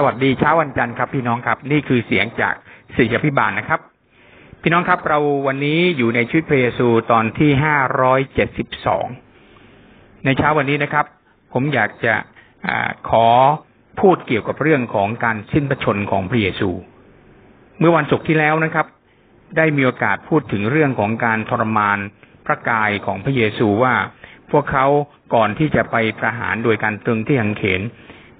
สวัสดีเช้าวันจันทร์ครับพี่น้องครับ นี่คือเสียงจากศิษยพิบาลนะครับ พี่น้องครับเราวันนี้อยู่ในชีวิตพระเยซูตอนที่ห้าร้อยเจ็ดสิบสองในเช้าวันนี้นะครับ ผมอยากจะอขอพูดเกี่ยวกับเรื่องของการสิ้นพระชนของพระเยซู เมื่อวันศุกร์ที่แล้วนะครับ ได้มีโอกาสพูดถึงเรื่องของการทรมานพระกายของพระเยซูว่า พวกเขาก่อนที่จะไปประหารโดยการตรึงที่หังเขน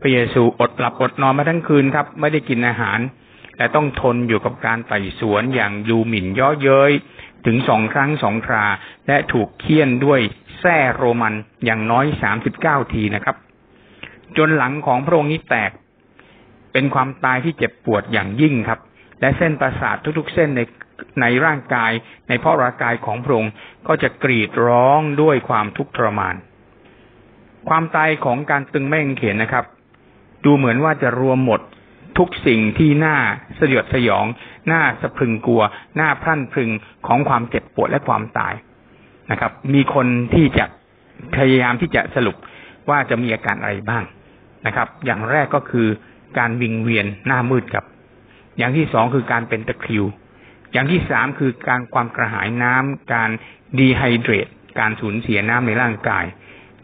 พระเยซูอดหลับอดนอนมาทั้งคืนครับ ไม่ได้กินอาหาร และต้องทนอยู่กับการไต่สวนอย่างยูหมิ่นย่อเย้ยถึงสองครั้งสองครา และถูกเคี่ยนด้วยแส้โรมันอย่างน้อยสามสิบเก้าทีนะครับ จนหลังของพระองค์นี้แตก เป็นความตายที่เจ็บปวดอย่างยิ่งครับ และเส้นประสาททุกๆ เส้นในในร่างกายในพราะร่างกายของพระองค์ก็จะกรีดร้องด้วยความทุกข์ทรมาน ความตายของการตึงแม่งเขียนนะครับ ดูเหมือนว่าจะรวมหมดทุกสิ่งที่น่าสยดสยอง น่าสะพรึงกลัว น่าพรั่นพรึงของความเจ็บปวดและความตายนะครับ มีคนที่จะพยายามที่จะสรุปว่าจะมีอาการอะไรบ้างนะครับ อย่างแรกก็คือการวิงเวียนหน้ามืดครับ อย่างที่สองคือการเป็นตะคริว อย่างที่สามคือการความกระหายน้ำการดีไฮเดรต การสูญเสียน้ำในร่างกาย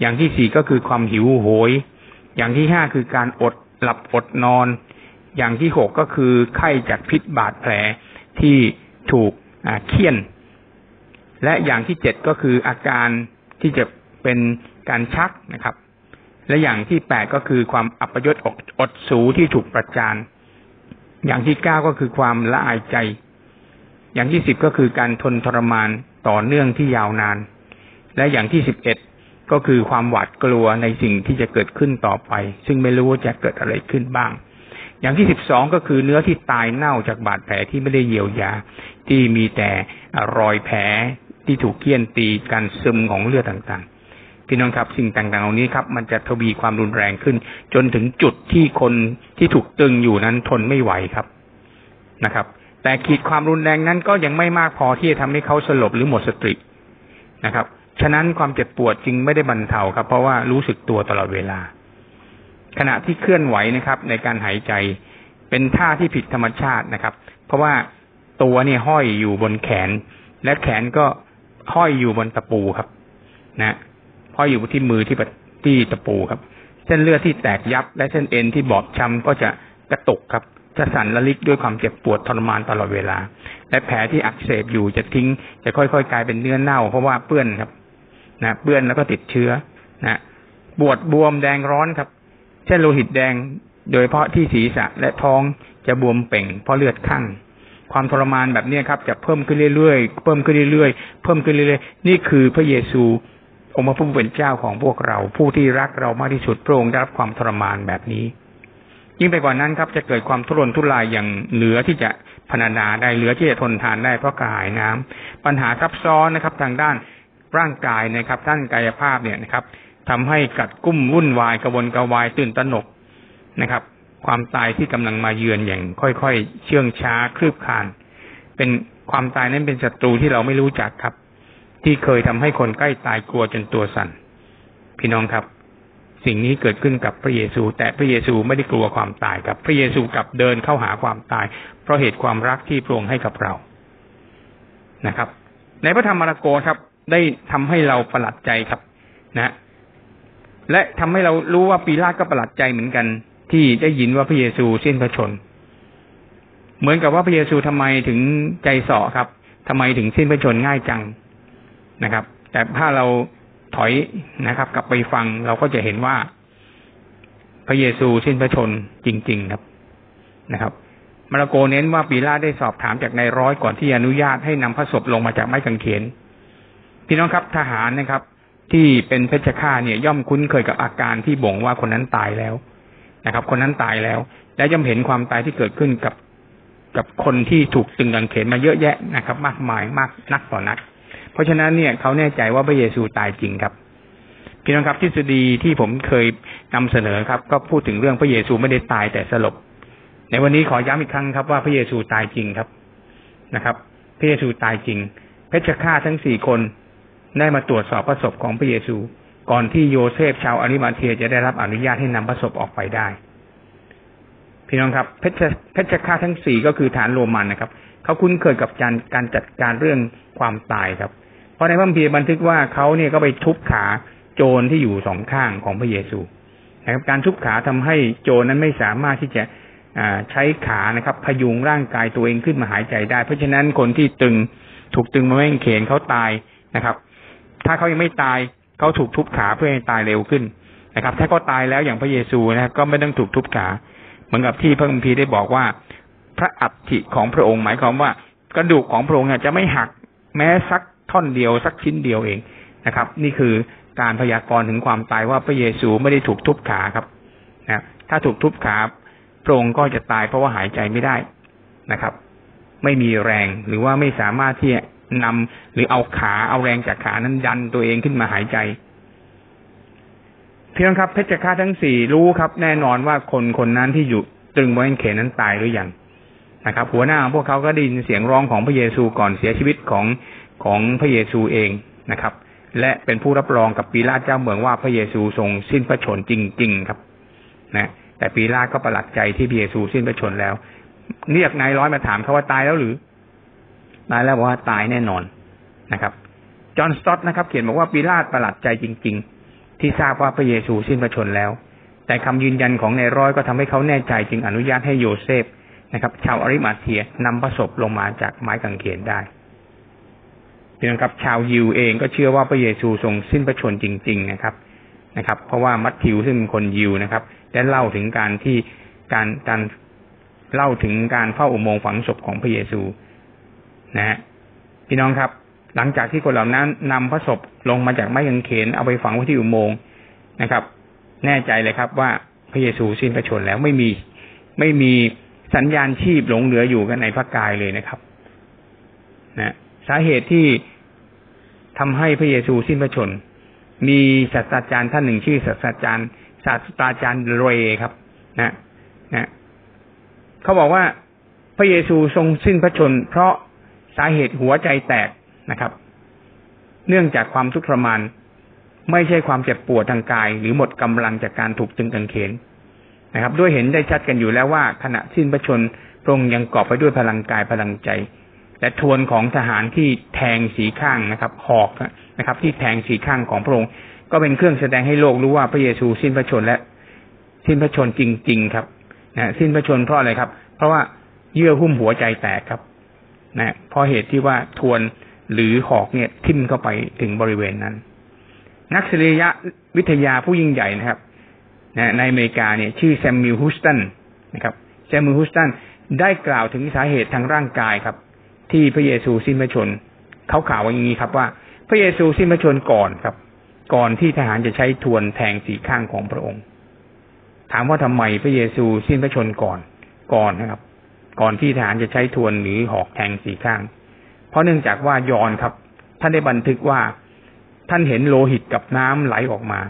อย่างที่สี่ก็คือความหิวโหย อย่างที่ห้าคือการอดหลับอดนอน อย่างที่หกก็คือไข้จากพิษบาดแผลที่ถูกเคี่ยน และอย่างที่เจ็ดก็คืออาการที่จะเป็นการชักนะครับ และอย่างที่แปดก็คือความอัปยศอกอดสูที่ถูกประจานอย่างที่เก้าก็คือความละอายใจ อย่างที่สิบก็คือการทนทรมานต่อเนื่องที่ยาวนาน และอย่างที่สิบเอ็ด ก็คือความหวาดกลัวในสิ่งที่จะเกิดขึ้นต่อไป ซึ่งไม่รู้ว่าจะเกิดอะไรขึ้นบ้าง อย่างที่สิบสองก็คือเนื้อที่ตายเน่าจากบาดแผลที่ไม่ได้เยียวยา ที่มีแต่รอยแผลที่ถูกเคี่ยนตีการซึมของเลือดต่างๆ พี่น้องครับสิ่งต่างๆเหล่านี้ครับ มันจะทวีความรุนแรงขึ้น จนถึงจุดที่คนที่ถูกตึงอยู่นั้นทนไม่ไหวครับนะครับ แต่ขีดความรุนแรงนั้นก็ยังไม่มากพอที่จะทำให้เขาสลบหรือหมดสตินะครับ ฉะนั้นความเจ็บปวดจึงไม่ได้บรรเทาครับ เพราะว่ารู้สึกตัวตลอดเวลา ขณะที่เคลื่อนไหวนะครับ ในการหายใจเป็นท่าที่ผิดธรรมชาตินะครับ เพราะว่าตัวเนี่ยห้อยอยู่บนแขน และแขนก็ห้อยอยู่บนตะปูครับ นะห้อยอยู่ที่มือที่ที่ตะปูครับ เส้นเลือดที่แตกยับ และเส้นเอ็นที่บอบช้าก็จะกระตุกครับ จะสั่นระลิกด้วยความเจ็บปวดทรมานตลอดเวลา และแผลที่อักเสบอยู่จะทิ้ง จะค่อยๆ กลายเป็นเนื้อเน่า เพราะว่าเปื้อนครับ นะเปื้อนแล้วก็ติดเชื้อนะปวดบวมแดงร้อนครับ เช่นโลหิตแดงโดยเพราะที่ศีรษะและท้องจะบวมเป่งเพราะเลือดข้างความทรมานแบบนี้ครับ จะเพิ่มขึ้นเรื่อยๆเพิ่มขึ้นเรื่อยๆเพิ่มขึ้นเรื่อยๆนี่คือพระเยซูองค์พระผู้เป็นเจ้าของพวกเรา ผู้ที่รักเรามากที่สุดพระองค์ได้รับความทรมานแบบนี้ ยิ่งไปกว่านั้นครับ จะเกิดความทุรนทุรายอย่างเหลือที่จะพนานาได้เหลือที่จะทนทานได้เพราะกระหายน้ำปัญหาซับซ้อนนะครับ ทางด้าน ร่างกายนะครับท่านกายภาพเนี่ยนะครับทำให้กัดกุ้มวุ่นวายกระวนกระวายตื่นตระหนกนะครับ ความตายที่กำลังมาเยือนอย่าง ค่อยๆ เชื่องช้าคลืบคลาน เป็นความตายนั้นเป็นศัตรูที่เราไม่รู้จักครับ ที่เคยทำให้คนใกล้ตายกลัวจนตัวสั่นพี่น้องครับ สิ่งนี้เกิดขึ้นกับพระเยซู แต่พระเยซูไม่ได้กลัวความตายครับ พระเยซูกลับเดินเข้าหาความตาย เพราะเหตุความรักที่พระองค์ให้กับเรานะครับ ในพระธรรมมาระโกครับ ได้ทำให้เราประหลาดใจครับ นะ และทำให้เรารู้ว่าปีลาตก็ประหลาดใจเหมือนกัน ที่ได้ยินว่าพระเยซูสิ้นพระชน เหมือนกับว่าพระเยซูทำไมถึงใจส่อครับทำไมถึงสิ้นพระชนง่ายจังนะครับ แต่ถ้าเราถอยนะครับ กลับไปฟังเราก็จะเห็นว่า พระเยซูสิ้นพระชนจริง ๆครับนะครับมาระโกเน้นว่าปีลาได้สอบถามจากนายร้อยก่อนที่อนุญาตให้นำพระศพลงมาจากไม้กางเขน พี่น้องครับทหารนะครับ ที่เป็นเพชฌฆาตเนี่ย ย่อมคุ้นเคยกับอาการที่บ่งว่าคนนั้นตายแล้วนะครับ คนนั้นตายแล้ว และย่อมเห็นความตายที่เกิดขึ้นกับกับคนที่ถูกตึงกังเขนมาเยอะแยะนะครับ มากมายมากนักต่อนัก เพราะฉะนั้นเนี่ยเขาแน่ใจว่าพระเยซูตายจริงครับพี่น้องครับทฤษฎีที่ผมเคยนำเสนอครับ ก็พูดถึงเรื่องพระเยซูไม่ได้ตายแต่สลบ ในวันนี้ขอย้ำอีกครั้งครับว่าพระเยซูตายจริงครับนะครับ พระเยซูตายจริง เพชฌฆาตทั้งสี่คน ได้มาตรวจสอบพระศพของพระเยซู ก่อนที่โยเซฟชาวอาริมาเทียจะได้รับอนุญาตให้นำพระศพออกไปได้ พี่น้องครับ เพชรเพชรฆาตทั้งสี่ก็คือฐานโรมันนะครับ เขาคุ้นเคยกับการการจัดการเรื่องความตายครับ เพราะในพระคัมภีร์บันทึกว่าเขาเนี่ยก็ไปทุบขาโจรที่อยู่สองข้างของพระเยซูนะครับการทุบขาทำให้โจรนั้นไม่สามารถที่จะใช้ขานะครับ พยุงร่างกายตัวเองขึ้นมาหายใจได้ เพราะฉะนั้นคนที่ตึงถูกตึงมาแม่งเขนเขาตายนะครับ ถ้าเขายังไม่ตายเขาถูกทุบขาเพื่อให้ตายเร็วขึ้นนะครับ ถ้าเขาตายแล้วอย่างพระเยซูนะก็ไม่ต้องถูกทุบขา เหมือนกับที่พระคัมภีร์ได้บอกว่า พระอัฐิของพระองค์หมายความว่ากระดูกของพระองค์จะไม่หักแม้สักท่อนเดียวสักชิ้นเดียวเองนะครับ นี่คือการพยากรณ์ถึงความตายว่าพระเยซูไม่ได้ถูกทุบขาครับนะถ้าถูกทุบขาพระองค์ก็จะตายเพราะว่าหายใจไม่ได้นะครับ ไม่มีแรงหรือว่าไม่สามารถที่ นำหรือเอาขาเอาแรงจากขานั้นดันตัวเองขึ้นมาหายใจเพียงครับเพชฌฆาตทั้งสี่รู้ครับ แน่นอนว่าคนคนนั้นที่อยู่ตรึงไว้เขนนั้นตายหรือยังนะครับ หัวหน้าพวกเขาก็ได้ยินเสียงร้องของพระเยซูก่อนเสียชีวิตของของพระเยซูเองนะครับ และเป็นผู้รับรองกับปีลาตเจ้าเมืองว่าพระเยซูทรงสิ้นพระชนจริง ๆ ครับ นะ แต่ปีลาก็ประหลาดใจที่พระเยซูสิ้นพระชนแล้ว เรียกนายร้อยมาถามเขาว่าตายแล้วหรือ ตายแล้วบอกว่าตายแน่นอนนะครับ จอห์นสต็อตนะครับ เขียนบอกว่าปีลาตประหลาดใจจริง ๆ ที่ทราบว่าพระเยซูสิ้นพระชนแล้ว แต่คำยืนยันของนายร้อยก็ทำให้เขาแน่ใจจึงอนุญาตให้โยเซฟนะครับ ชาวอริมาเทียนำพระศพลงมาจากไม้กางเขนได้พี่น้องครับ ชาวยิวเองก็เชื่อว่าพระเยซูทรงสิ้นพระชนจริง ๆ นะครับนะครับ เพราะว่ามัทธิวซึ่งเป็นคนยิวนะครับได้เล่าถึงการที่การการเล่าถึงการเฝ้าอุโมงค์ฝังศพของพระเยซู นะฮะพี่น้องครับ หลังจากที่คนเหล่านั้นนำพระศพลงมาจากไม้กางเขนเอาไปฝังไว้ที่อุโมงค์นะครับ แน่ใจเลยครับว่าพระเยซูสิ้นพระชนแล้วไม่มีไม่มีสัญญาณชีพหลงเหลืออยู่กันในพระกายเลยนะครับ นะสาเหตุที่ทำให้พระเยซูสิ้นพระชน มีศาสตราจารย์ท่านหนึ่งชื่อศาสตราจารย์ศาสตราจารย์เรครับ นะนะเขาบอกว่าพระเยซูทรงสิ้นพระชน เพราะ สาเหตุหัวใจแตกนะครับ เนื่องจากความทุกข์ทรมานไม่ใช่ความเจ็บปวดทางกาย หรือหมดกำลังจากการถูกตึงกางเขนนะครับ ด้วยเห็นได้ชัดกันอยู่แล้วว่า ขณะสิ้นพระชนพระองค์ยังกอบไปด้วยพลังกายพลังใจและทวนของทหารที่แทงสีข้างนะครับ หอกนะครับ ที่แทงสีข้างของพระองค์ก็เป็นเครื่องแสดงให้โลกรู้ว่าพระเยซูสิ้นพระชนและ สิ้นพระชนจริง ๆ ครับนะสิ้นพระชนเพราะอะไรครับ เพราะว่าเยื่อหุ้มหัวใจแตกครับ นะเพราะเหตุที่ว่าทวนหรือหอกเนี่ยทิ่มเข้าไปถึงบริเวณนั้น นักศิริยะวิทยาผู้ยิ่งใหญ่นะครับนะในอเมริกาเนี่ย ชื่อแซมมิลฮุสตันนะครับแซมมิลฮุสตันได้กล่าวถึงสาเหตุทางร่างกายครับ ที่พระเยซูสิ้นพระชนเขากล่าวว่าอย่างนี้ครับว่า พระเยซูสิ้นพระชนก่อนครับ ก่อนที่ทหารจะใช้ทวนแทงสีข้างของพระองค์ ถามว่าทำไมพระเยซูสิ้นพระชนก่อนก่อนนะครับ ก่อนที่ทหารจะใช้ทวนหรือหอกแทงสี่ข้าง เพราะเนื่องจากว่ายอนครับ ท่านได้บันทึกว่าท่านเห็นโลหิตกับน้ำไหลออกมา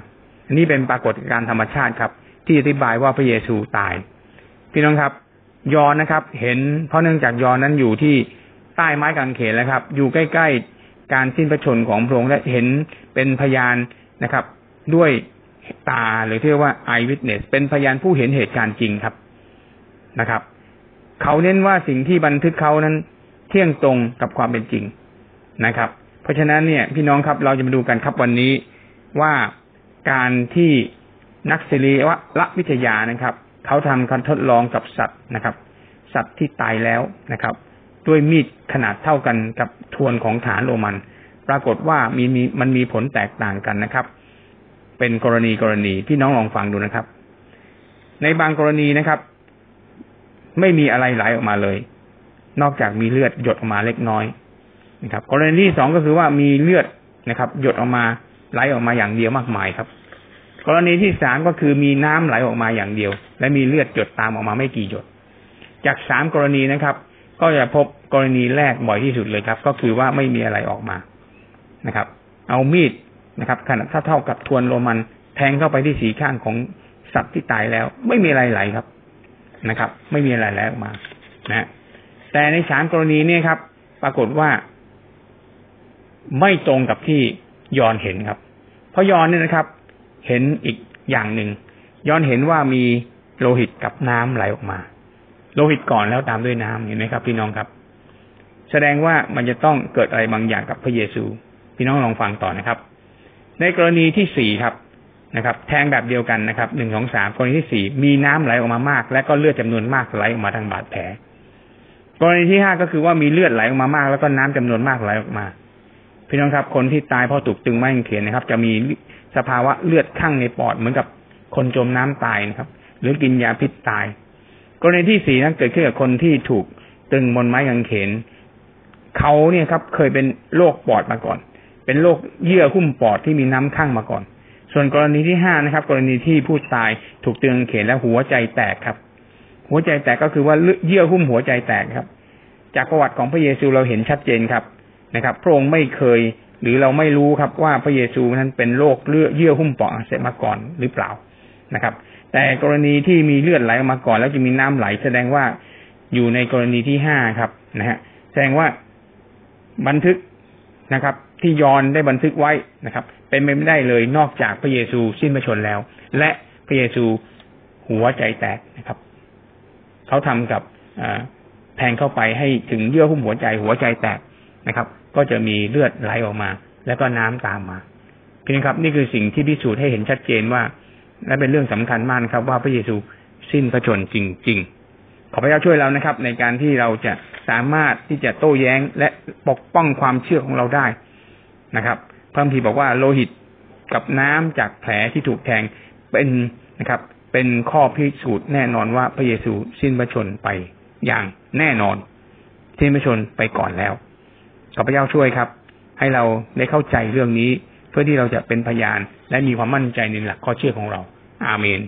อันนี้เป็นปรากฏการณ์ธรรมชาติครับ ที่อธิบายว่าพระเยซูตาย พี่น้องครับ ยอนนะครับ เห็น เพราะเนื่องจากยอนนั้นอยู่ที่ใต้ไม้กางเขนแล้วครับ อยู่ใกล้ๆการสิ้นพระชนของพระองค์และเห็นเป็นพยานนะครับ ด้วยตาหรือที่เรียกว่า eye witness เป็นพยานผู้เห็นเหตุการณ์จริงครับนะครับ เขาเน้นว่าสิ่งที่บันทึกเขานั้น เที่ยงตรงกับความเป็นจริงนะครับ เพราะฉะนั้นเนี่ย พี่น้องครับเราจะมาดูกันครับวันนี้ว่าการที่นักศิริวะละวิทยานะครับ เขาทำการทดลองกับสัตว์นะครับ สัตว์ที่ตายแล้วนะครับ ด้วยมีดขนาดเท่ากันกับทวนของฐานโรมัน ปรากฏว่ามีมีมันมีผลแตกต่างกันนะครับ เป็นกรณีกรณีพี่น้องลองฟังดูนะครับ ในบางกรณีนะครับ ไม่มีอะไรไหลออกมาเลย นอกจากมีเลือดหยดออกมาเล็กน้อยนะครับ กรณีที่สองก็คือว่ามีเลือดนะครับ หยดออกมาไหลออกมาอย่างเดียวมากมายครับ กรณีที่สามก็คือมีน้ำไหลออกมาอย่างเดียว และมีเลือดหยดตามออกมาไม่กี่หยด จากสามกรณีนะครับ ก็จะพบกรณีแรกบ่อยที่สุดเลยครับ ก็คือว่าไม่มีอะไรออกมานะครับ เอามีดนะครับขนาดเท่าเท่ากับทวนโรมันแทงเข้าไปที่สีข้างของสัตว์ที่ตายแล้ว ไม่มีอะไรไหลครับ นะครับ ไม่มีอะไรไหลออกมานะแต่ในสามกรณีนี้ครับ ปรากฏว่า ไม่ตรงกับที่ยอนเห็นครับ เพราะยอนเนี่ยนะครับ เห็นอีกอย่างหนึ่งยอนเห็นว่ามีโลหิตกับน้ำไหลออกมา โลหิตก่อนแล้วตามด้วยน้ำเห็นไหมครับ พี่น้องครับ แสดงว่ามันจะต้องเกิดอะไรบางอย่างกับพระเยซู พี่น้องลองฟังต่อนะครับ ในกรณีที่สี่ครับ นะครับแทงแบบเดียวกันนะครับหนึ่งสองสามกรณีที่สี่มีน้ำไหลออกมามาก และก็เลือดจำนวนมากไหลออกมาทางบาดแผล กรณีที่ห้าก็คือว่ามีเลือดไหลออกมามาก แล้วก็น้ำจำนวนมากไหลออกมา พี่น้องครับคนที่ตายเพราะถูกตึงไม้กางเขนนะครับ จะมีสภาวะเลือดข้างในปอดเหมือนกับคนจมน้ำตายนะครับ หรือกินยาพิษตาย กรณีที่สี่นั้นเกิดขึ้นกับคนที่ถูกตึงบนไม้กางเขนเขาเนี่ยครับ เคยเป็นโรคปอดมาก่อน เป็นโรคเยื่อหุ้มปอดที่มีน้ำข้างมาก่อน ส่วนกรณีที่ห้านะครับ กรณีที่ผู้ตายถูกเตึงกางเข็นแล้วหัวใจแตกครับ หัวใจแตกก็คือว่าเยื่อหุ้มหัวใจแตกครับ จากประวัติของพระเยซูเราเห็นชัดเจนครับนะครับพระองค์ไม่เคยหรือเราไม่รู้ครับว่าพระเยซูนั้นเป็นโรคเลือดเยื่อหุ้มปอดอักเสบมาก่อนหรือเปล่านะครับ แต่กรณีที่มีเลือดไหลออกมาก่อน แล้วจะมีน้ำไหล แสดงว่าอยู่ในกรณีที่ห้าครับนะฮะแสดงว่าบันทึกนะครับ ที่ยอนได้บันทึกไว้นะครับ เป็นไปไม่ได้เลยนอกจากพระเยซูสิ้นพระชนแล้ว และพระเยซูหัวใจแตกนะครับ เขาทำกับแทงเข้าไปให้ถึงเยื่อหุ้มหัวใจหัวใจแตกนะครับ ก็จะมีเลือดไหลออกมา แล้วก็น้ำตามมาพี่นะครับ นี่คือสิ่งที่พิสูจน์ให้เห็นชัดเจนว่า และเป็นเรื่องสำคัญมากครับ ว่าพระเยซูสิ้นพระชนจริง ๆ ขอพระเจ้าช่วยเรานะครับ ในการที่เราจะสามารถที่จะโต้แย้งและปกป้องความเชื่อของเราได้ นะครับพระคัมภีร์บอกว่าโลหิตกับน้ำจากแผลที่ถูกแทงเป็นนะครับ เป็นข้อพิสูจน์แน่นอนว่าพระเยซูสิ้นพระชนไปอย่างแน่นอน สิ้นพระชนไปก่อนแล้วขอพระเจ้าช่วยครับ ให้เราได้เข้าใจเรื่องนี้ เพื่อที่เราจะเป็นพยานและมีความมั่นใจในหลักข้อเชื่อของเรา อาเมน